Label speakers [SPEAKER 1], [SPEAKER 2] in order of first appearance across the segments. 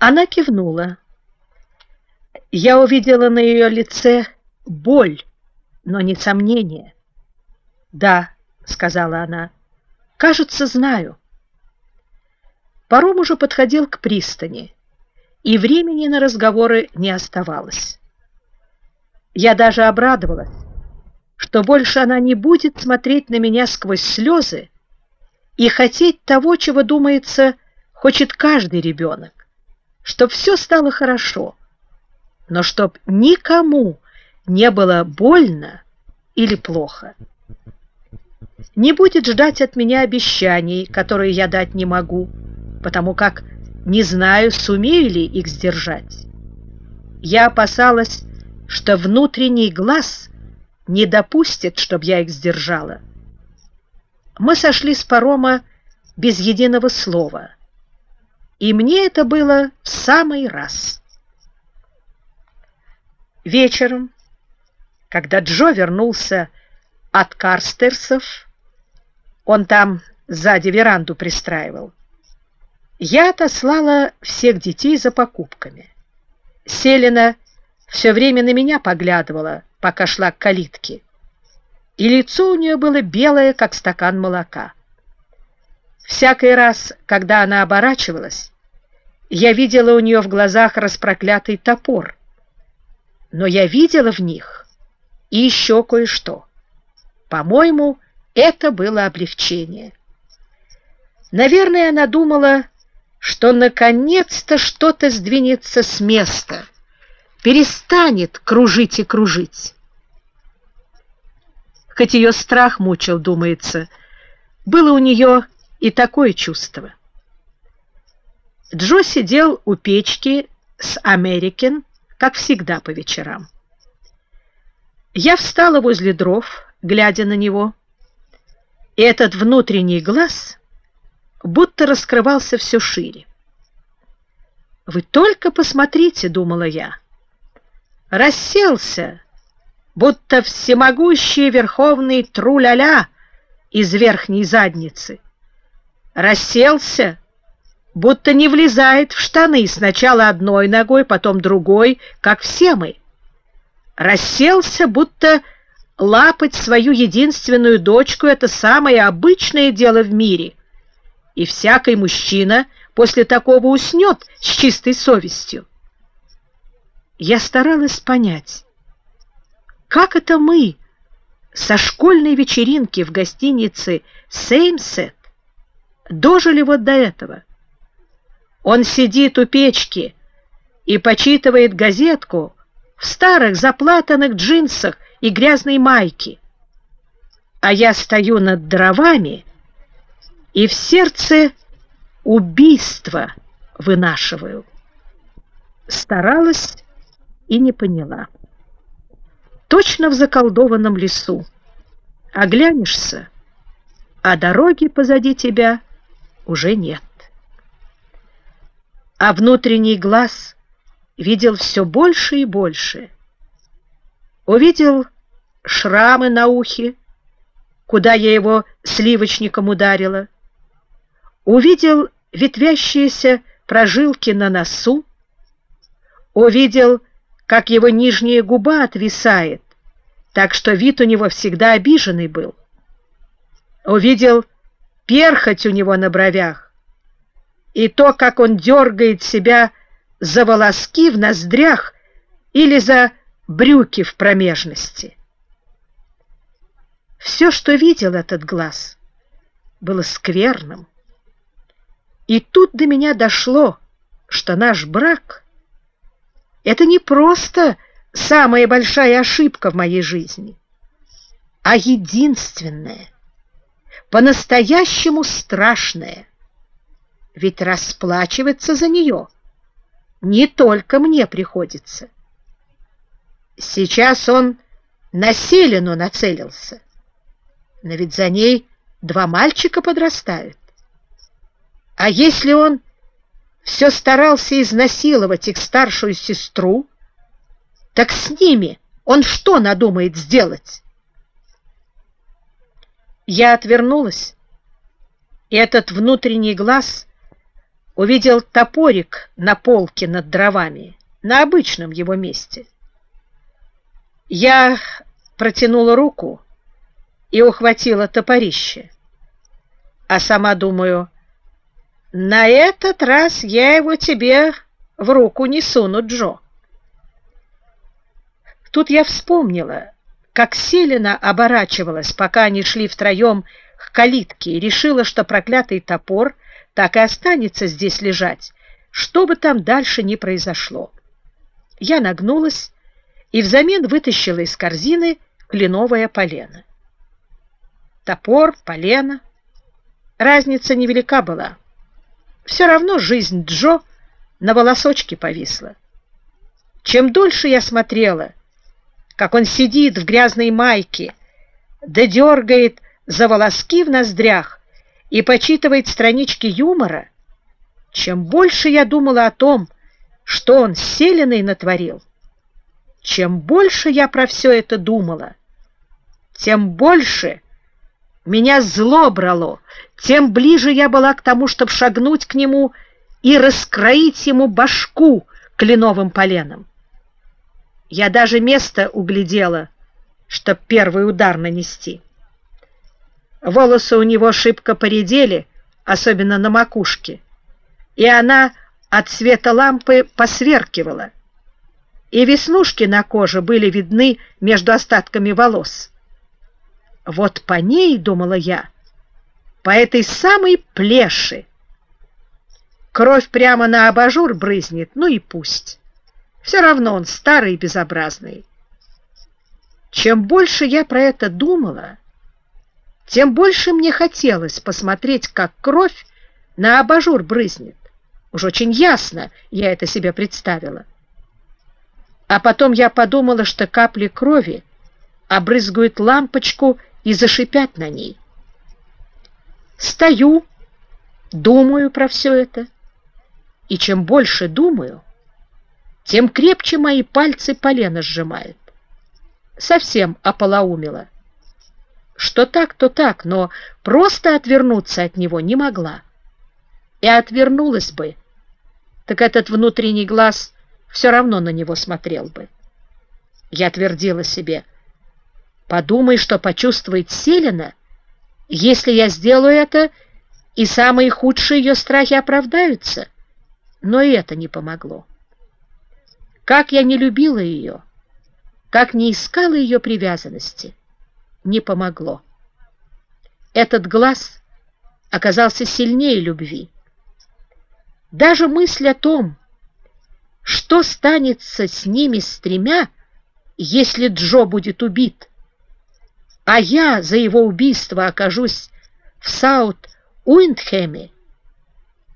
[SPEAKER 1] Она кивнула. Я увидела на ее лице боль, но не сомнение. «Да», — сказала она, — «кажется, знаю». Паром уже подходил к пристани, и времени на разговоры не оставалось. Я даже обрадовалась, что больше она не будет смотреть на меня сквозь слезы и хотеть того, чего, думается, хочет каждый ребенок, чтоб все стало хорошо, но чтоб никому не было больно или плохо. Не будет ждать от меня обещаний, которые я дать не могу, потому как не знаю, сумею ли их сдержать. Я опасалась, что внутренний глаз не допустит, чтобы я их сдержала. Мы сошли с парома без единого слова, и мне это было в самый раз. Вечером, когда Джо вернулся от Карстерсов, он там сзади веранду пристраивал, я отослала всех детей за покупками. Селина все время на меня поглядывала, пока шла к калитке, и лицо у нее было белое, как стакан молока. Всякий раз, когда она оборачивалась, я видела у нее в глазах распроклятый топор, но я видела в них и еще кое-что. По-моему, это было облегчение. Наверное, она думала, что наконец-то что-то сдвинется с места, перестанет кружить и кружить. Хоть ее страх мучил, думается, было у нее и такое чувство. Джо сидел у печки с Америкен, как всегда по вечерам. Я встала возле дров, глядя на него, и этот внутренний глаз будто раскрывался все шире. «Вы только посмотрите», — думала я, — расселся, будто всемогущий верховный тру-ля-ля из верхней задницы. Расселся, будто не влезает в штаны сначала одной ногой, потом другой, как все мы. Расселся, будто лапать свою единственную дочку — это самое обычное дело в мире — и всякий мужчина после такого уснет с чистой совестью. Я старалась понять, как это мы со школьной вечеринки в гостинице «Сеймсет» дожили вот до этого. Он сидит у печки и почитывает газетку в старых заплатанных джинсах и грязной майке, а я стою над дровами и в сердце убийство вынашиваю. Старалась и не поняла. Точно в заколдованном лесу. Оглянешься, а дороги позади тебя уже нет. А внутренний глаз видел все больше и больше. Увидел шрамы на ухе, куда я его сливочником ударила, увидел ветвящиеся прожилки на носу, увидел, как его нижняя губа отвисает, так что вид у него всегда обиженный был. Увидел перхоть у него на бровях и то, как он дергает себя за волоски в ноздрях или за брюки в промежности. Все, что видел этот глаз, было скверным, и тут до меня дошло, что наш брак — это не просто самая большая ошибка в моей жизни, а единственная, по-настоящему страшная. Ведь расплачиваться за нее не только мне приходится. Сейчас он на Селину нацелился, но ведь за ней два мальчика подрастают. А если он все старался изнасиловать их старшую сестру, так с ними он что надумает сделать? Я отвернулась, и этот внутренний глаз увидел топорик на полке над дровами, на обычном его месте. Я протянула руку и ухватила топорище, а сама думаю, на этот раз я его тебе в руку не суну, Джо. Тут я вспомнила, как Селина оборачивалась, пока они шли втроем к калитке, и решила, что проклятый топор так и останется здесь лежать, что бы там дальше ни произошло. Я нагнулась и взамен вытащила из корзины кленовое полено. Топор, полено. Разница невелика была. Все равно жизнь Джо на волосочке повисла. Чем дольше я смотрела, как он сидит в грязной майке, да дергает за волоски в ноздрях и почитывает странички юмора, чем больше я думала о том, что он селеный натворил, чем больше я про все это думала, тем больше меня зло брало, тем ближе я была к тому, чтобы шагнуть к нему и раскроить ему башку кленовым поленом. Я даже место углядела, чтоб первый удар нанести. Волосы у него шибко поредели, особенно на макушке, и она от света лампы посверкивала, и веснушки на коже были видны между остатками волос. Вот по ней, думала я, по этой самой плеши. Кровь прямо на абажур брызнет, ну и пусть. Все равно он старый и безобразный. Чем больше я про это думала, тем больше мне хотелось посмотреть, как кровь на абажур брызнет. Уж очень ясно я это себе представила. А потом я подумала, что капли крови обрызгают лампочку и зашипят на ней. Стою, думаю про все это, и чем больше думаю, тем крепче мои пальцы полено сжимают. Совсем ополоумила. Что так, то так, но просто отвернуться от него не могла. И отвернулась бы, так этот внутренний глаз все равно на него смотрел бы. Я твердила себе, подумай, что почувствует Селина, если я сделаю это, и самые худшие ее страхи оправдаются. Но и это не помогло. Как я не любила ее, как не искала ее привязанности, не помогло. Этот глаз оказался сильнее любви. Даже мысль о том, что станется с ними с тремя, если Джо будет убит, а я за его убийство окажусь в Саут-Уиндхэме,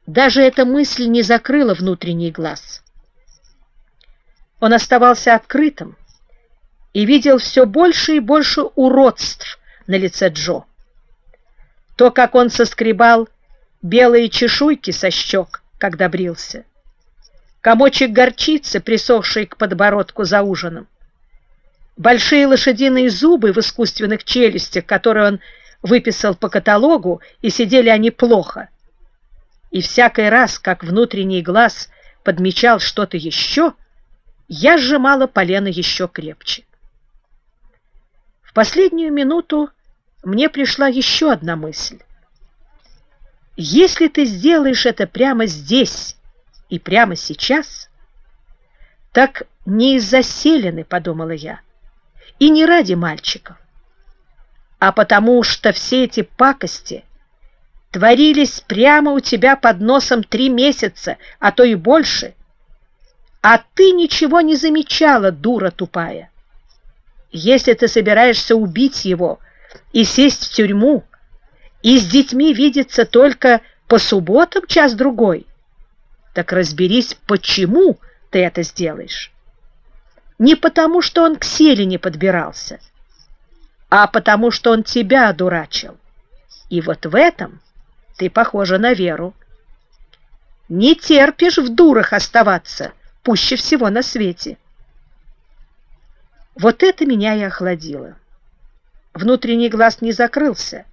[SPEAKER 1] даже эта мысль не закрыла внутренний глаз. Он оставался открытым и видел все больше и больше уродств на лице Джо. То, как он соскребал белые чешуйки со щек, когда брился, комочек горчицы, присохший к подбородку за ужином, большие лошадиные зубы в искусственных челюстях, которые он выписал по каталогу, и сидели они плохо. И всякий раз, как внутренний глаз подмечал что-то еще, я сжимала полено еще крепче. В последнюю минуту мне пришла еще одна мысль. Если ты сделаешь это прямо здесь и прямо сейчас, так не из-за селены, подумала я, и не ради мальчиков, а потому что все эти пакости творились прямо у тебя под носом три месяца, а то и больше, а ты ничего не замечала, дура тупая. Если ты собираешься убить его и сесть в тюрьму, и с детьми видеться только по субботам час-другой, так разберись, почему ты это сделаешь. Не потому, что он к селе не подбирался, а потому, что он тебя одурачил. И вот в этом ты похожа на Веру. Не терпишь в дурах оставаться, — пуще всего на свете. Вот это меня и охладило. Внутренний глаз не закрылся,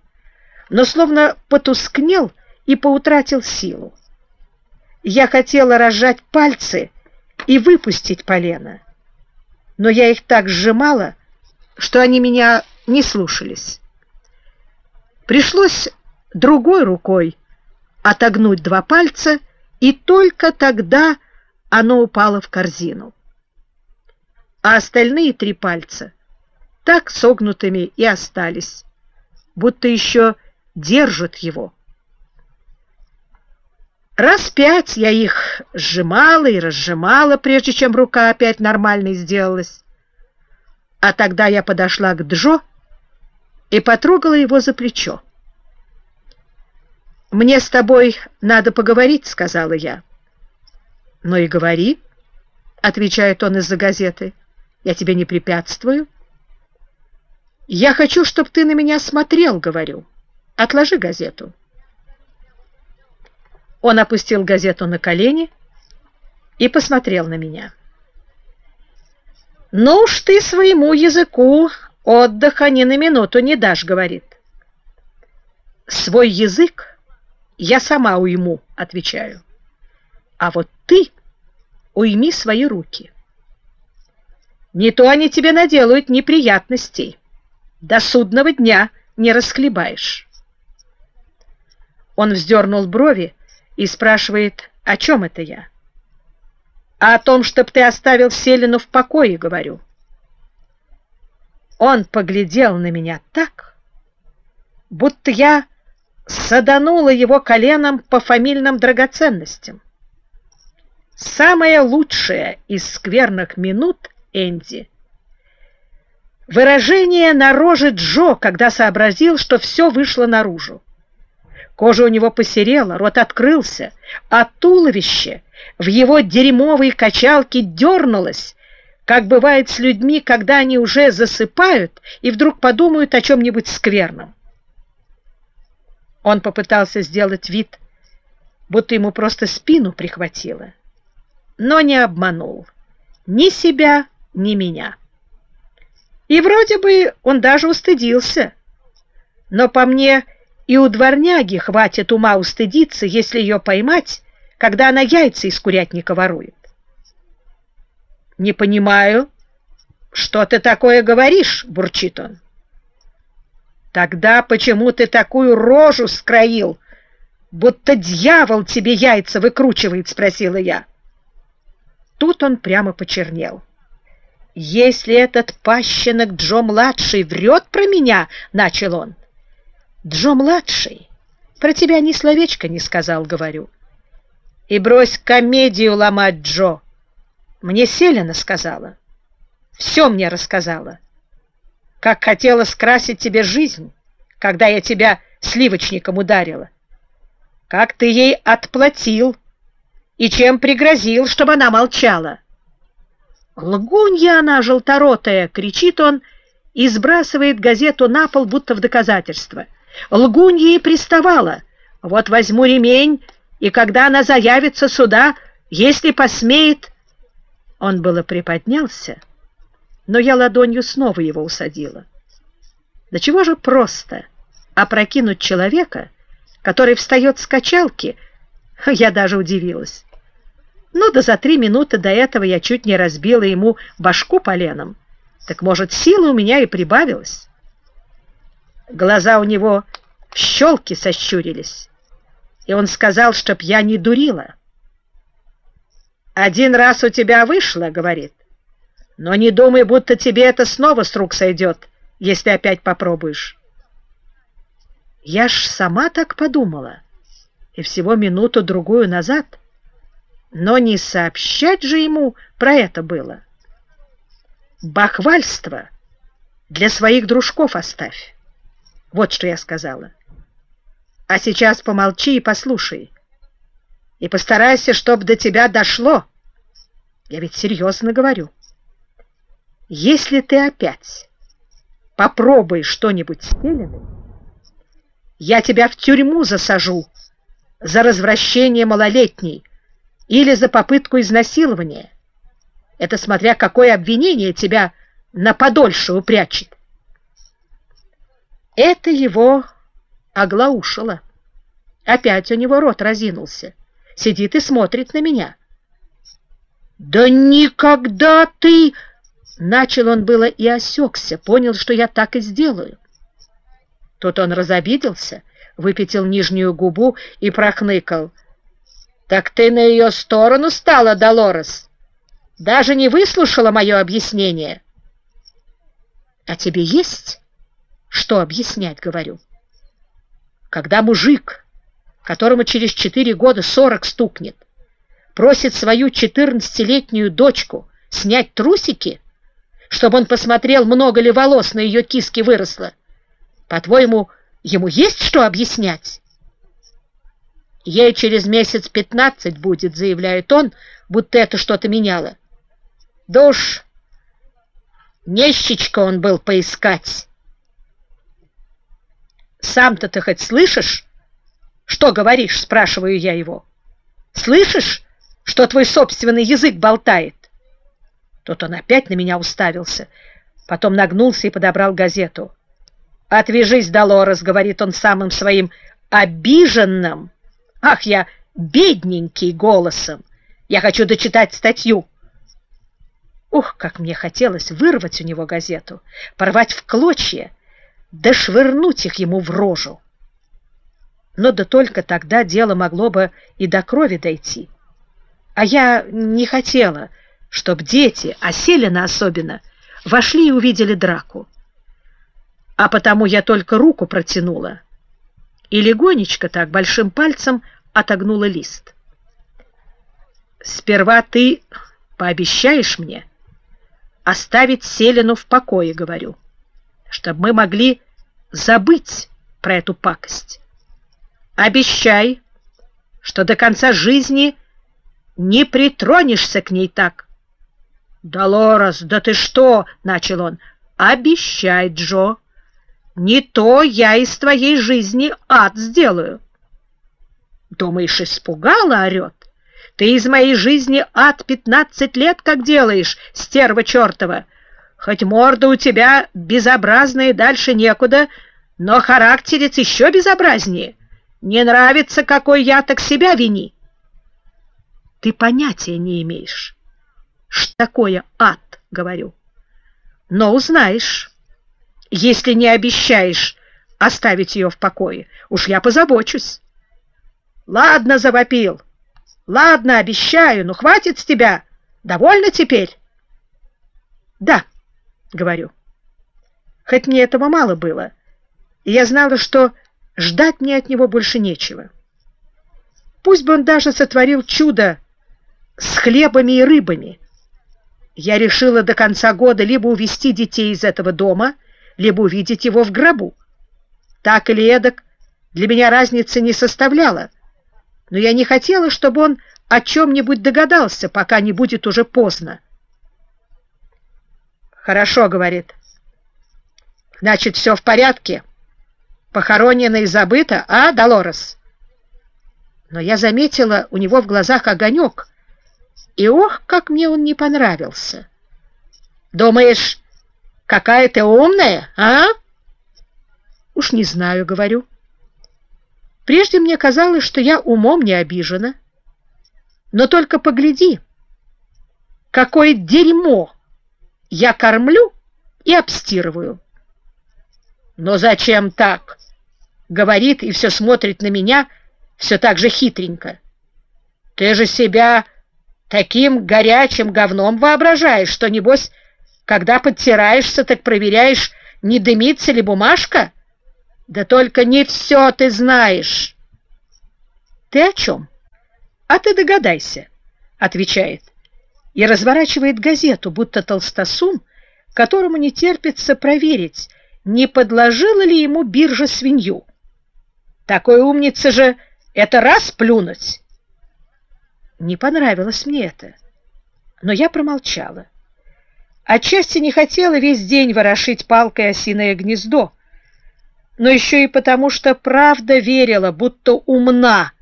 [SPEAKER 1] но словно потускнел и поутратил силу. я хотела разжать пальцы и выпустить полено, но я их так сжимала, что они меня не слушались. Пришлось другой рукой отогнуть два пальца, и только тогда оно упало в корзину. А остальные три пальца так согнутыми и остались, будто еще держат его. Раз пять я их сжимала и разжимала, прежде чем рука опять нормальной сделалась. А тогда я подошла к Джо и потрогала его за плечо. «Мне с тобой надо поговорить», — сказала я. «Ну и говори», — отвечает он из-за газеты. «Я тебе не препятствую». «Я хочу, чтобы ты на меня смотрел», — говорю. «Отложи газету». Он опустил газету на колени и посмотрел на меня. «Ну уж ты своему языку отдыха ни на минуту не дашь», — говорит. «Свой язык я сама уйму», — отвечаю. «А вот ты уйми свои руки. Не то они тебе наделают неприятностей. До судного дня не расхлебаешь». Он вздернул брови и спрашивает, о чем это я? А о том, чтоб ты оставил Селину в покое, говорю. Он поглядел на меня так, будто я саданула его коленом по фамильным драгоценностям. Самое лучшее из скверных минут Энди — выражение на роже Джо, когда сообразил, что все вышло наружу. Кожа у него посерела, рот открылся, а туловище в его дерьмовой качалке дернулось, как бывает с людьми, когда они уже засыпают и вдруг подумают о чем-нибудь скверном. Он попытался сделать вид, будто ему просто спину прихватило, но не обманул ни себя, ни меня. И вроде бы он даже устыдился, но по мне и у дворняги хватит ума устыдиться, если ее поймать, когда она яйца из курятника ворует. «Не понимаю, что ты такое говоришь?» — бурчит он. «Тогда почему ты такую рожу скроил, будто дьявол тебе яйца выкручивает?» — спросила я. Тут он прямо почернел. «Если этот пащенок Джо-младший врет про меня, — начал он, Джо-младший, про тебя ни словечко не сказал, говорю. И брось комедию ломать, Джо. Мне Селина сказала. Все мне рассказала. Как хотела скрасить тебе жизнь, когда я тебя сливочником ударила. Как ты ей отплатил и чем пригрозил, чтобы она молчала. «Лгунья она желторотая!» — кричит он и сбрасывает газету на пол, будто в доказательство — Лгунья и приставала. Вот возьму ремень, и когда она заявится сюда, если посмеет... Он было приподнялся, но я ладонью снова его усадила. Да чего же просто опрокинуть человека, который встает с качалки? Я даже удивилась. Ну да за три минуты до этого я чуть не разбила ему башку поленом. Так, может, сила у меня и прибавилась. Глаза у него в щелки сощурились, и он сказал, чтоб я не дурила. «Один раз у тебя вышло, — говорит, — но не думай, будто тебе это снова с рук сойдет, если опять попробуешь». Я ж сама так подумала, и всего минуту-другую назад, но не сообщать же ему про это было. Бахвальство для своих дружков оставь. Вот что я сказала. А сейчас помолчи и послушай. И постарайся, чтобы до тебя дошло. Я ведь серьезно говорю. Если ты опять попробуешь что-нибудь с Хеленой, я тебя в тюрьму засажу за развращение малолетней или за попытку изнасилования. Это смотря какое обвинение тебя на подольше упрячет. Это его оглаушило. Опять у него рот разинулся. сидит и смотрит на меня. «Да никогда ты...» Начал он было и осекся, понял, что я так и сделаю. Тут он разобиделся, выпятил нижнюю губу и прохныкал. «Так ты на ее сторону стала, Долорес? Даже не выслушала мое объяснение?» «А тебе есть что объяснять?» — говорю. «Когда мужик, которому через четыре года сорок стукнет, просит свою четырнадцатилетнюю дочку снять трусики, чтобы он посмотрел, много ли волос на ее киске выросло. По-твоему, ему есть что объяснять? Ей через месяц пятнадцать будет, заявляет он, будто это что-то меняло. Да уж, нещечко он был поискать. Сам-то ты хоть слышишь, что говоришь, спрашиваю я его. Слышишь, что твой собственный язык болтает? Тут он опять на меня уставился, потом нагнулся и подобрал газету. «Отвяжись, Долорес», — говорит он самым своим обиженным, ах, я бедненький голосом, я хочу дочитать статью. Ух, как мне хотелось вырвать у него газету, порвать в клочья, да швырнуть их ему в рожу. Но да только тогда дело могло бы и до крови дойти. А я не хотела, чтоб дети, а особенно, вошли и увидели драку. А потому я только руку протянула и легонечко так большим пальцем отогнула лист. «Сперва ты пообещаешь мне оставить Селину в покое, — говорю, — чтобы мы могли забыть про эту пакость. Обещай, что до конца жизни не притронешься к ней так, — «Долорес, да ты что?» — начал он. «Обещай, Джо, не то я из твоей жизни ад сделаю». «Думаешь, испугала?» — орет. «Ты из моей жизни ад пятнадцать лет как делаешь, стерва чертова! Хоть морда у тебя безобразная дальше некуда, но характерец еще безобразнее. Не нравится, какой я, так себя вини». «Ты понятия не имеешь» что такое ад, говорю. Но узнаешь, если не обещаешь оставить ее в покое. Уж я позабочусь. Ладно, завопил. Ладно, обещаю, ну хватит с тебя. Довольно теперь? Да, говорю. Хоть мне этого мало было, и я знала, что ждать мне от него больше нечего. Пусть бы он даже сотворил чудо с хлебами и рыбами, я решила до конца года либо увезти детей из этого дома, либо увидеть его в гробу. Так или эдак, для меня разницы не составляла, но я не хотела, чтобы он о чем-нибудь догадался, пока не будет уже поздно. «Хорошо», — говорит. «Значит, все в порядке. Похоронено и забыто, а, Долорес?» Но я заметила у него в глазах огонек — и ох, как мне он не понравился. Думаешь, какая ты умная, а? Уж не знаю, говорю. Прежде мне казалось, что я умом не обижена. Но только погляди, какое дерьмо я кормлю и обстирываю. Но зачем так? Говорит и все смотрит на меня, все так же хитренько. Ты же себя Таким горячим говном воображаешь, что, небось, когда подтираешься, так проверяешь, не дымится ли бумажка? Да только не все ты знаешь. Ты о чем? А ты догадайся, отвечает, и разворачивает газету, будто толстосум, которому не терпится проверить, не подложила ли ему биржа свинью. Такой умница же это раз плюнуть. Не понравилось мне это, но я промолчала. Отчасти не хотела весь день ворошить палкой осиное гнездо, но еще и потому, что правда верила, будто умна,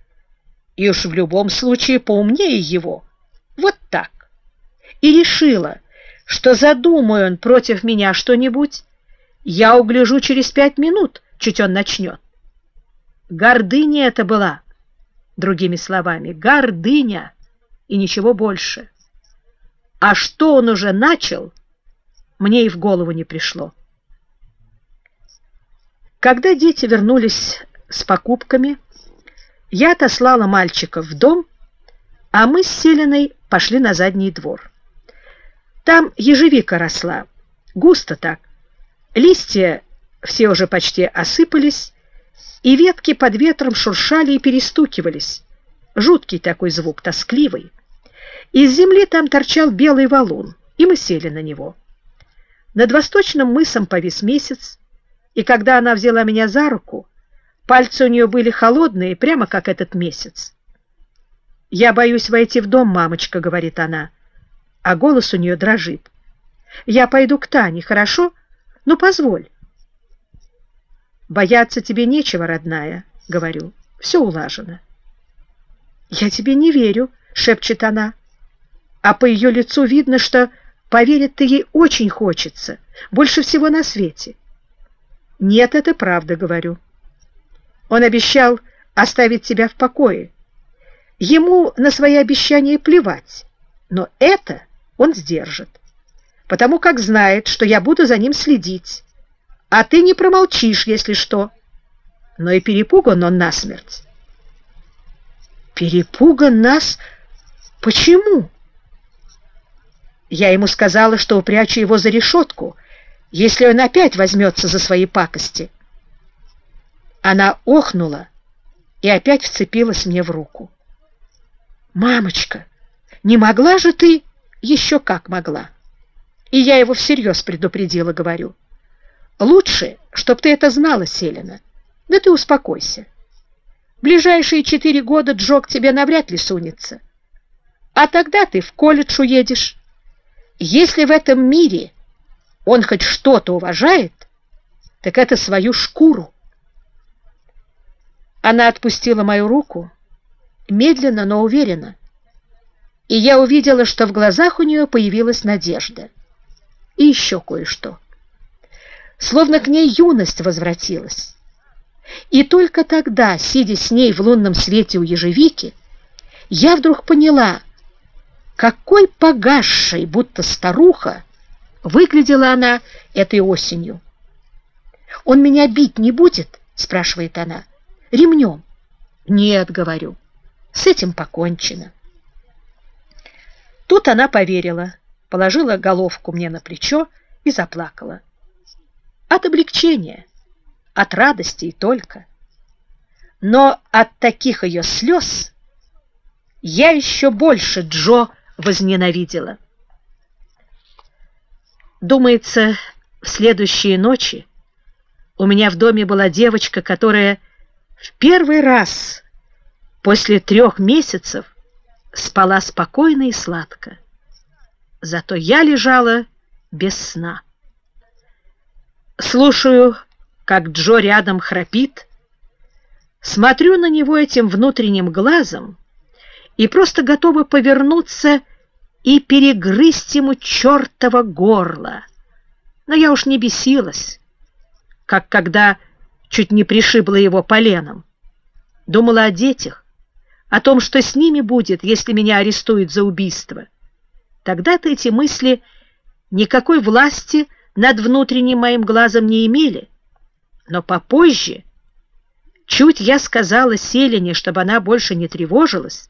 [SPEAKER 1] и уж в любом случае поумнее его. Вот так. И решила, что задумаю он против меня что-нибудь, я угляжу через пять минут, чуть он начнет. Гордыня это была Другими словами, гордыня и ничего больше. А что он уже начал, мне и в голову не пришло. Когда дети вернулись с покупками, я отослала мальчиков в дом, а мы с Селиной пошли на задний двор. Там ежевика росла, густо так. Листья все уже почти осыпались, и ветки под ветром шуршали и перестукивались. Жуткий такой звук, тоскливый. Из земли там торчал белый валун, и мы сели на него. Над восточным мысом повис месяц, и когда она взяла меня за руку, пальцы у нее были холодные, прямо как этот месяц. «Я боюсь войти в дом, мамочка», — говорит она, а голос у нее дрожит. «Я пойду к Тане, хорошо? Ну, позволь». «Бояться тебе нечего, родная», — говорю. «Все улажено». «Я тебе не верю», — шепчет она. А по ее лицу видно, что поверить-то ей очень хочется, больше всего на свете. «Нет, это правда», — говорю. Он обещал оставить тебя в покое. Ему на свои обещания плевать, но это он сдержит, потому как знает, что я буду за ним следить, а ты не промолчишь, если что. Но и перепуган он насмерть. Перепуган нас? Почему? Я ему сказала, что упрячу его за решетку, если он опять возьмется за свои пакости. Она охнула и опять вцепилась мне в руку. «Мамочка, не могла же ты?» «Еще как могла». И я его всерьез предупредила, говорю. Лучше, чтоб ты это знала, Селина. Да ты успокойся. Ближайшие четыре года Джо к тебе навряд ли сунется. А тогда ты в колледж уедешь. Если в этом мире он хоть что-то уважает, так это свою шкуру. Она отпустила мою руку, медленно, но уверенно, и я увидела, что в глазах у нее появилась надежда. И еще кое-что словно к ней юность возвратилась. И только тогда, сидя с ней в лунном свете у ежевики, я вдруг поняла, какой погасшей, будто старуха, выглядела она этой осенью. «Он меня бить не будет?» — спрашивает она. «Ремнем?» «Нет», — говорю, — «с этим покончено». Тут она поверила, положила головку мне на плечо и заплакала. От облегчения, от радости и только. Но от таких ее слез я еще больше Джо возненавидела. Думается, в следующие ночи у меня в доме была девочка, которая в первый раз после трех месяцев спала спокойно и сладко. Зато я лежала без сна. Слушаю, как Джо рядом храпит, смотрю на него этим внутренним глазом и просто готова повернуться и перегрызть ему чертово горло. Но я уж не бесилась, как когда чуть не пришибла его поленом. Думала о детях, о том, что с ними будет, если меня арестуют за убийство. Тогда-то эти мысли никакой власти над внутренним моим глазом не имели, но попозже, чуть я сказала Селине, чтобы она больше не тревожилась,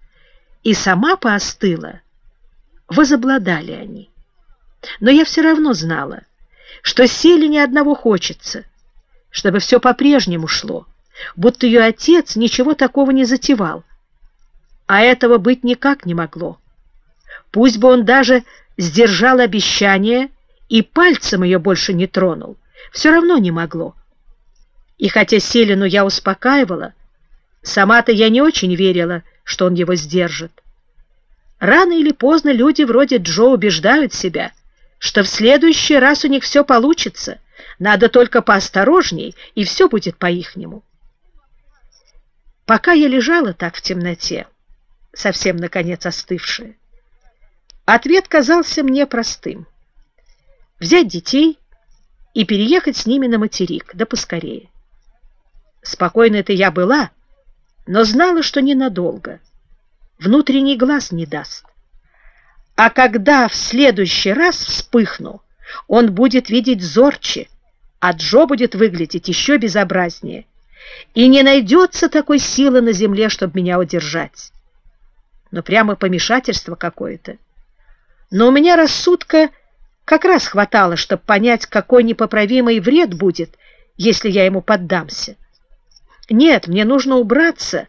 [SPEAKER 1] и сама поостыла, возобладали они. Но я все равно знала, что Селине одного хочется, чтобы все по-прежнему шло, будто ее отец ничего такого не затевал. А этого быть никак не могло. Пусть бы он даже сдержал обещание и пальцем ее больше не тронул, все равно не могло. И хотя Селину я успокаивала, сама-то я не очень верила, что он его сдержит. Рано или поздно люди вроде Джо убеждают себя, что в следующий раз у них все получится, надо только поосторожней, и все будет по-ихнему. Пока я лежала так в темноте, совсем, наконец, остывшая, ответ казался мне простым — взять детей и переехать с ними на материк, да поскорее. Спокойно это я была, но знала, что ненадолго. Внутренний глаз не даст. А когда в следующий раз вспыхну, он будет видеть зорче, а Джо будет выглядеть еще безобразнее. И не найдется такой силы на земле, чтобы меня удержать. Но прямо помешательство какое-то. Но у меня рассудка как раз хватало, чтобы понять, какой непоправимый вред будет, если я ему поддамся. Нет, мне нужно убраться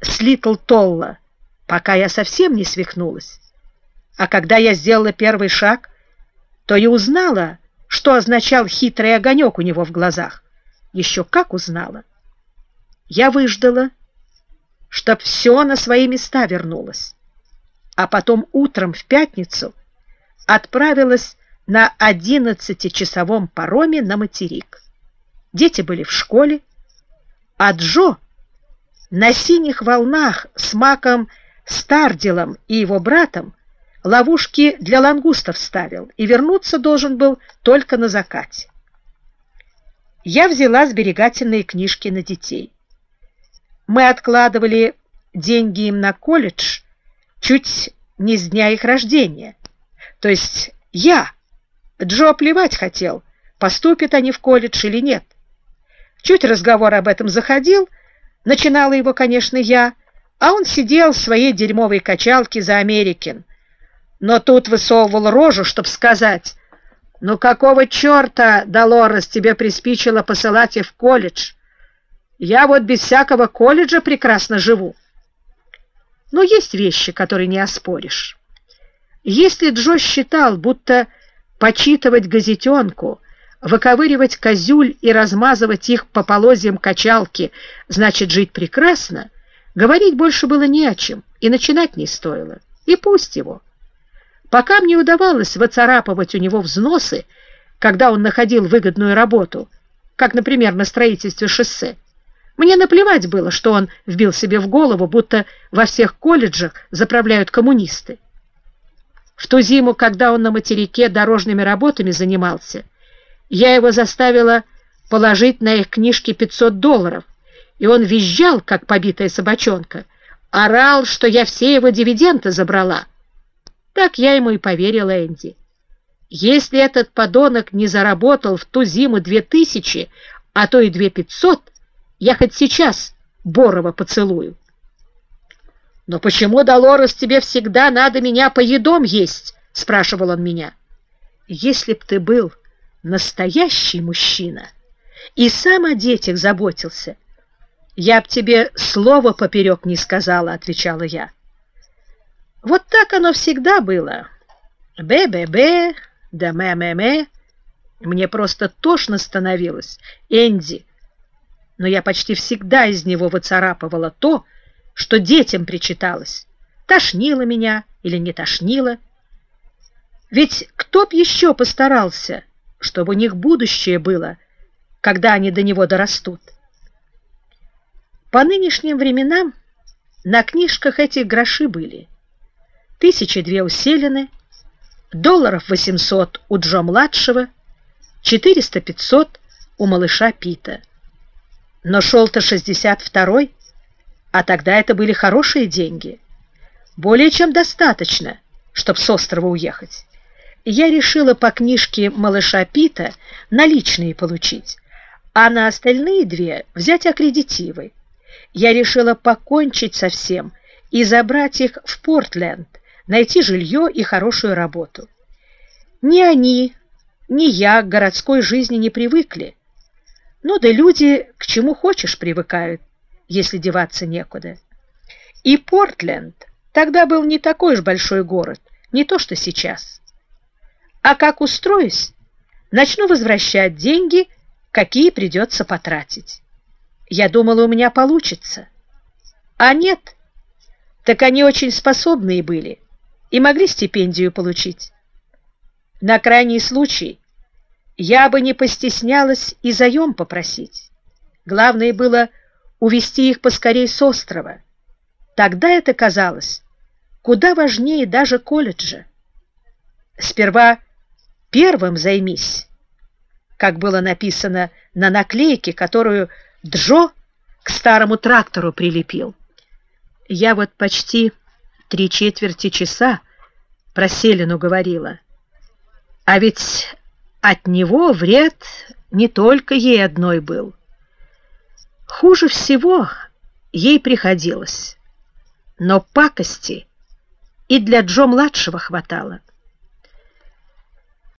[SPEAKER 1] с Литл Толла, пока я совсем не свихнулась. А когда я сделала первый шаг, то и узнала, что означал хитрый огонек у него в глазах. Еще как узнала. Я выждала, чтоб все на свои места вернулось. А потом утром в пятницу отправилась на одиннадцатичасовом пароме на материк. Дети были в школе, а Джо на синих волнах с Маком Старделом и его братом ловушки для лангустов ставил и вернуться должен был только на закате. Я взяла сберегательные книжки на детей. Мы откладывали деньги им на колледж чуть не с дня их рождения. То есть я, Джо плевать хотел, поступят они в колледж или нет. Чуть разговор об этом заходил, начинала его, конечно, я, а он сидел в своей дерьмовой качалке за Америкин, но тут высовывал рожу, чтобы сказать, «Ну какого черта, Долорес, тебе приспичило посылать их в колледж? Я вот без всякого колледжа прекрасно живу». Но есть вещи, которые не оспоришь. Если Джо считал, будто почитывать газетенку, выковыривать козюль и размазывать их по полозьям качалки значит жить прекрасно, говорить больше было не о чем, и начинать не стоило. И пусть его. Пока мне удавалось выцарапывать у него взносы, когда он находил выгодную работу, как, например, на строительстве шоссе, мне наплевать было, что он вбил себе в голову, будто во всех колледжах заправляют коммунисты. В ту зиму, когда он на материке дорожными работами занимался, я его заставила положить на их книжки 500 долларов, и он визжал, как побитая собачонка, орал, что я все его дивиденды забрала. Так я ему и поверила, Энди. Если этот подонок не заработал в ту зиму две тысячи, а то и две пятьсот, я хоть сейчас Борова поцелую. — Но почему, Долорес, тебе всегда надо меня по едом есть? — спрашивал он меня. — Если б ты был настоящий мужчина и сам о детях заботился, я б тебе слова поперек не сказала, — отвечала я. Вот так оно всегда было. Бе-бе-бе, да мэ-мэ-мэ. Мне просто тошно становилось, Энди. Но я почти всегда из него выцарапывала то, что детям причиталось. Тошнило меня или не тошнило. Ведь кто б еще постарался, чтобы у них будущее было, когда они до него дорастут? По нынешним временам на книжках эти гроши были — тысячи две у Селины, долларов 800 у Джо-младшего, 400-500 у малыша Пита. Но шел-то 62-й, а тогда это были хорошие деньги. Более чем достаточно, чтобы с острова уехать. Я решила по книжке малыша Пита наличные получить, а на остальные две взять аккредитивы. Я решила покончить со всем и забрать их в Портленд, найти жилье и хорошую работу. Ни они, ни я к городской жизни не привыкли. Ну да люди к чему хочешь привыкают, если деваться некуда. И Портленд тогда был не такой уж большой город, не то что сейчас. А как устроюсь, начну возвращать деньги, какие придется потратить. Я думала, у меня получится. А нет, так они очень способные были и могли стипендию получить. На крайний случай я бы не постеснялась и заем попросить. Главное было увести их поскорей с острова. Тогда это казалось куда важнее даже колледжа. Сперва первым займись, как было написано на наклейке, которую Джо к старому трактору прилепил. Я вот почти три четверти часа про Селину говорила. А ведь от него вред не только ей одной был. Хуже всего ей приходилось, но пакости и для Джо-младшего хватало.